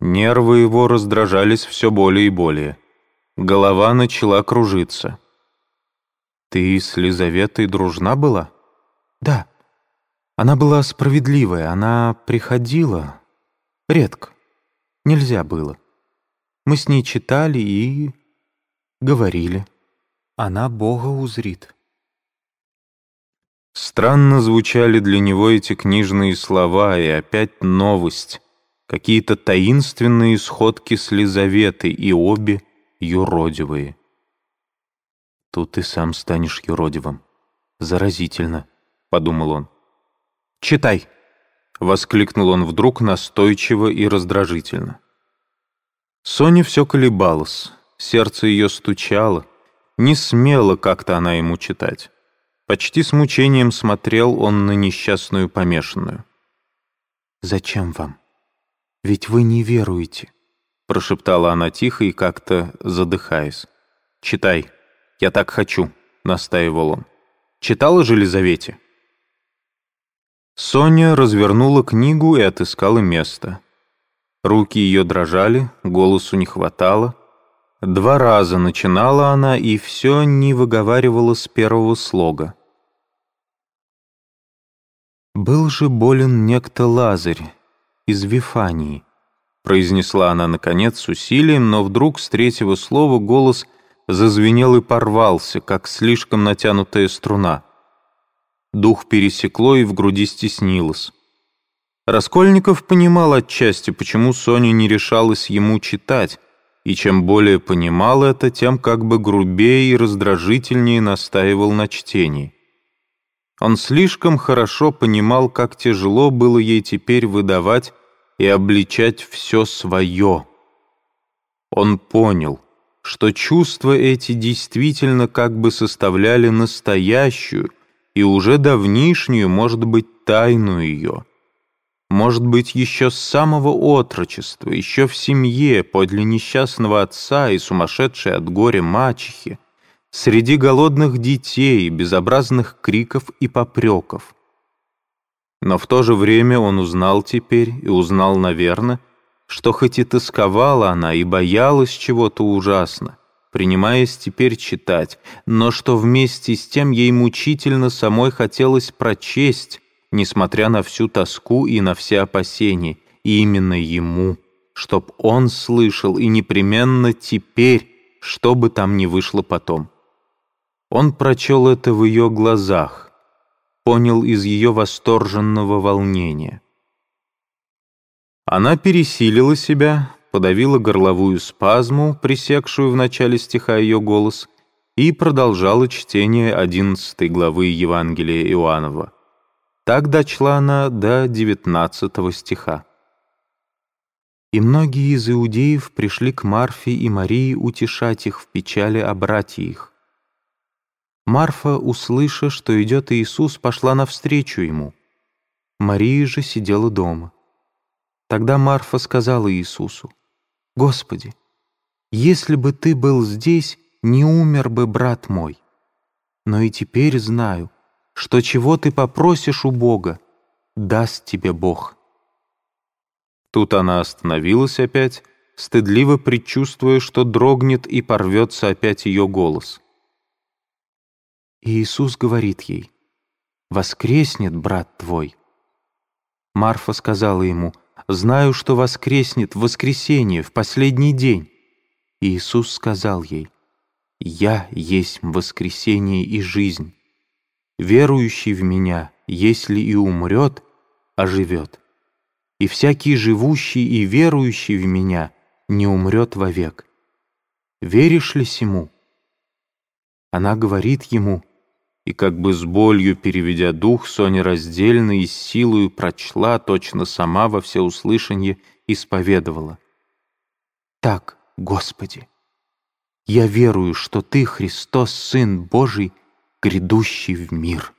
Нервы его раздражались все более и более. Голова начала кружиться. «Ты с Лизаветой дружна была?» «Да. Она была справедливая, она приходила. Редко. Нельзя было. Мы с ней читали и... говорили. Она Бога узрит». Странно звучали для него эти книжные слова, и опять новость. Какие-то таинственные сходки с Лизаветой, и обе юродивые. «Тут ты сам станешь юродивым. Заразительно», — подумал он. «Читай!» — воскликнул он вдруг настойчиво и раздражительно. Соня все колебалась, сердце ее стучало, не смела как-то она ему читать. Почти с мучением смотрел он на несчастную помешанную. «Зачем вам? Ведь вы не веруете», — прошептала она тихо и как-то задыхаясь. «Читай, я так хочу», — настаивал он. «Читала же Лизавете?» Соня развернула книгу и отыскала место. Руки ее дрожали, голосу не хватало. Два раза начинала она и все не выговаривала с первого слога. «Был же болен некто Лазарь из Вифании», произнесла она, наконец, с усилием, но вдруг с третьего слова голос зазвенел и порвался, как слишком натянутая струна. Дух пересекло и в груди стеснилось. Раскольников понимал отчасти, почему Соня не решалась ему читать, и чем более понимал это, тем как бы грубее и раздражительнее настаивал на чтении. Он слишком хорошо понимал, как тяжело было ей теперь выдавать и обличать все свое. Он понял, что чувства эти действительно как бы составляли настоящую и уже давнишнюю, может быть, тайну ее. Может быть, еще с самого отрочества, еще в семье, подле несчастного отца и сумасшедшей от горя мачехи, среди голодных детей, безобразных криков и попреков. Но в то же время он узнал теперь и узнал, наверное, что хоть и тосковала она и боялась чего-то ужасно, принимаясь теперь читать, но что вместе с тем ей мучительно самой хотелось прочесть, несмотря на всю тоску и на все опасения, и именно ему, чтоб он слышал и непременно теперь, что бы там ни вышло потом. Он прочел это в ее глазах, понял из ее восторженного волнения. Она пересилила себя, подавила горловую спазму, пресекшую в начале стиха ее голос, и продолжала чтение одиннадцатой главы Евангелия Иоаннова. Так дочла она до девятнадцатого стиха. И многие из иудеев пришли к Марфе и Марии утешать их в печали о братьях. Марфа, услыша, что идет Иисус, пошла навстречу ему. Мария же сидела дома. Тогда Марфа сказала Иисусу, «Господи, если бы Ты был здесь, не умер бы брат мой. Но и теперь знаю, что чего Ты попросишь у Бога, даст Тебе Бог». Тут она остановилась опять, стыдливо предчувствуя, что дрогнет и порвется опять ее голос. Иисус говорит ей, «Воскреснет брат твой». Марфа сказала ему, «Знаю, что воскреснет в воскресенье, в последний день». Иисус сказал ей, «Я есть воскресение и жизнь. Верующий в Меня, если и умрет, оживет. И всякий живущий и верующий в Меня не умрет вовек. Веришь ли сему?» Она говорит ему, и как бы с болью переведя дух, Соня раздельно и с силою прочла, точно сама во всеуслышанье исповедовала. «Так, Господи, я верую, что Ты, Христос, Сын Божий, грядущий в мир».